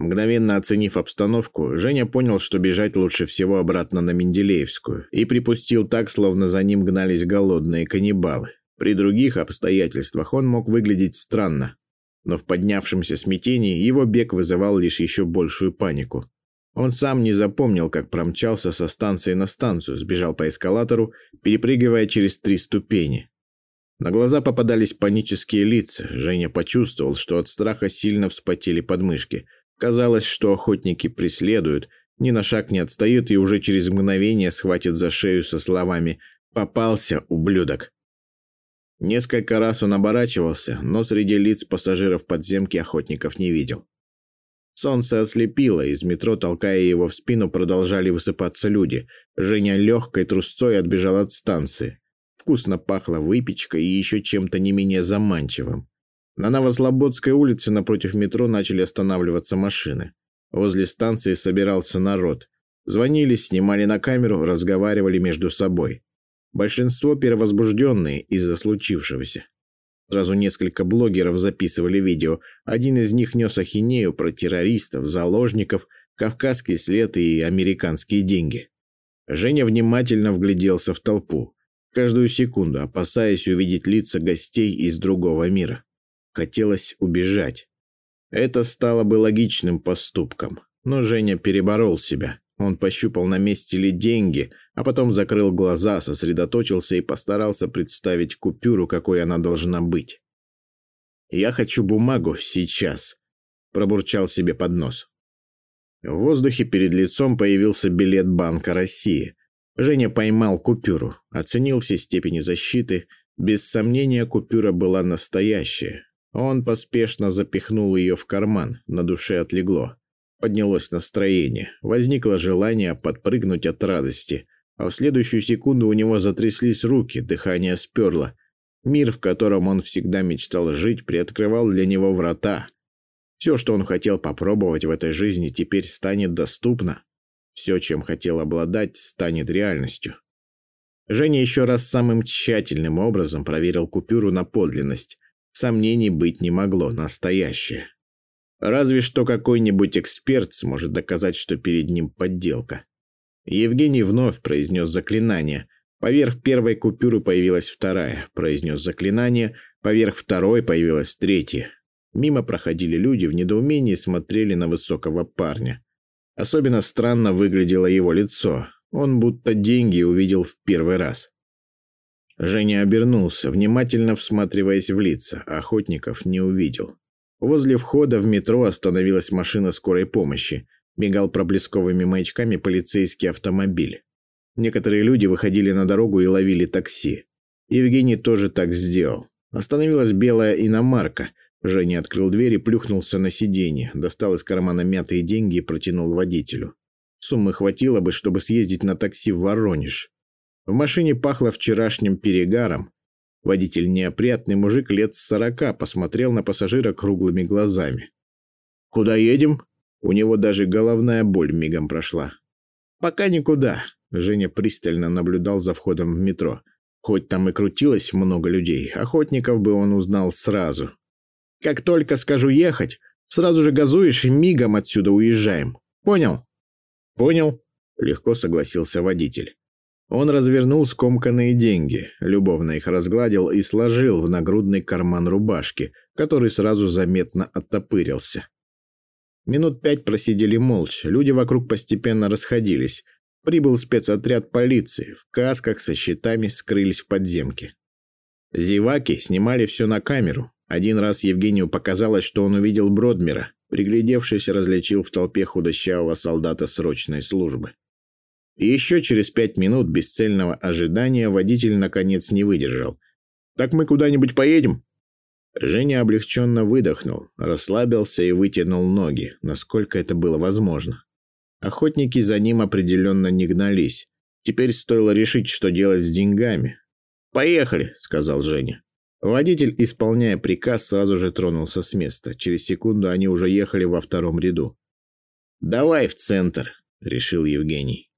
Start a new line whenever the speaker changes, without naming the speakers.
Мгновенно оценив обстановку, Женя понял, что бежать лучше всего обратно на Менделеевскую, и припустил так, словно за ним гнались голодные каннибалы. При других обстоятельствах он мог выглядеть странно, но в поднявшемся смятении его бег вызывал лишь еще большую панику. Он сам не запомнил, как промчался со станции на станцию, сбежал по эскалатору, перепрыгивая через три ступени. На глаза попадались панические лица. Женя почувствовал, что от страха сильно вспотели подмышки – Казалось, что охотники преследуют, ни на шаг не отстают и уже через мгновение схватят за шею со словами «Попался, ублюдок!». Несколько раз он оборачивался, но среди лиц пассажиров подземки охотников не видел. Солнце ослепило, из метро, толкая его в спину, продолжали высыпаться люди. Женя легкой трусцой отбежал от станции. Вкусно пахло выпечкой и еще чем-то не менее заманчивым. На Новослободской улице напротив метро начали останавливаться машины. Возле станции собирался народ. Звонили, снимали на камеру, разговаривали между собой. Большинство перевозбужденные из-за случившегося. Сразу несколько блогеров записывали видео. Один из них нес ахинею про террористов, заложников, кавказский след и американские деньги. Женя внимательно вгляделся в толпу, каждую секунду опасаясь увидеть лица гостей из другого мира. Хотелось убежать. Это стало бы логичным поступком. Но Женя переборол себя. Он пощупал на месте ли деньги, а потом закрыл глаза, сосредоточился и постарался представить купюру, какой она должна быть. «Я хочу бумагу сейчас», – пробурчал себе под нос. В воздухе перед лицом появился билет Банка России. Женя поймал купюру, оценил все степени защиты. Без сомнения, купюра была настоящая. Он поспешно запихнул ее в карман, на душе отлегло. Поднялось настроение, возникло желание подпрыгнуть от радости, а в следующую секунду у него затряслись руки, дыхание сперло. Мир, в котором он всегда мечтал жить, приоткрывал для него врата. Все, что он хотел попробовать в этой жизни, теперь станет доступно. Все, чем хотел обладать, станет реальностью. Женя еще раз самым тщательным образом проверил купюру на подлинность. Сомнений быть не могло, настоящее. Разве что какой-нибудь эксперт сможет доказать, что перед ним подделка. Евгений вновь произнес заклинание. Поверх первой купюры появилась вторая. Произнес заклинание. Поверх второй появилась третья. Мимо проходили люди, в недоумении смотрели на высокого парня. Особенно странно выглядело его лицо. Он будто деньги увидел в первый раз. Женя обернулся, внимательно всматриваясь в лица. Охотников не увидел. Возле входа в метро остановилась машина скорой помощи. Мигал проблесковыми маячками полицейский автомобиль. Некоторые люди выходили на дорогу и ловили такси. Евгений тоже так сделал. Остановилась белая иномарка. Женя открыл дверь и плюхнулся на сиденье, достал из кармана мятые деньги и протянул водителю. Суммы хватило бы, чтобы съездить на такси в Воронеж. В машине пахло вчерашним перегаром. Водитель, неопрятный мужик лет сорока, посмотрел на пассажира круглыми глазами. «Куда едем?» У него даже головная боль мигом прошла. «Пока никуда», — Женя пристально наблюдал за входом в метро. Хоть там и крутилось много людей, охотников бы он узнал сразу. «Как только скажу ехать, сразу же газуешь и мигом отсюда уезжаем. Понял?» «Понял», — легко согласился водитель. Он развернул скомканные деньги, любовно их разгладил и сложил в нагрудный карман рубашки, который сразу заметно оттопырился. Минут пять просидели молча, люди вокруг постепенно расходились. Прибыл спецотряд полиции, в касках со щитами скрылись в подземке. Зеваки снимали все на камеру. Один раз Евгению показалось, что он увидел Бродмера, приглядевшись, различил в толпе худощавого солдата срочной службы. И еще через пять минут бесцельного ожидания водитель наконец не выдержал. «Так мы куда-нибудь поедем?» Женя облегченно выдохнул, расслабился и вытянул ноги, насколько это было возможно. Охотники за ним определенно не гнались. Теперь стоило решить, что делать с деньгами. «Поехали», — сказал Женя. Водитель, исполняя приказ, сразу же тронулся с места. Через секунду они уже ехали во втором ряду. «Давай в центр», — решил Евгений.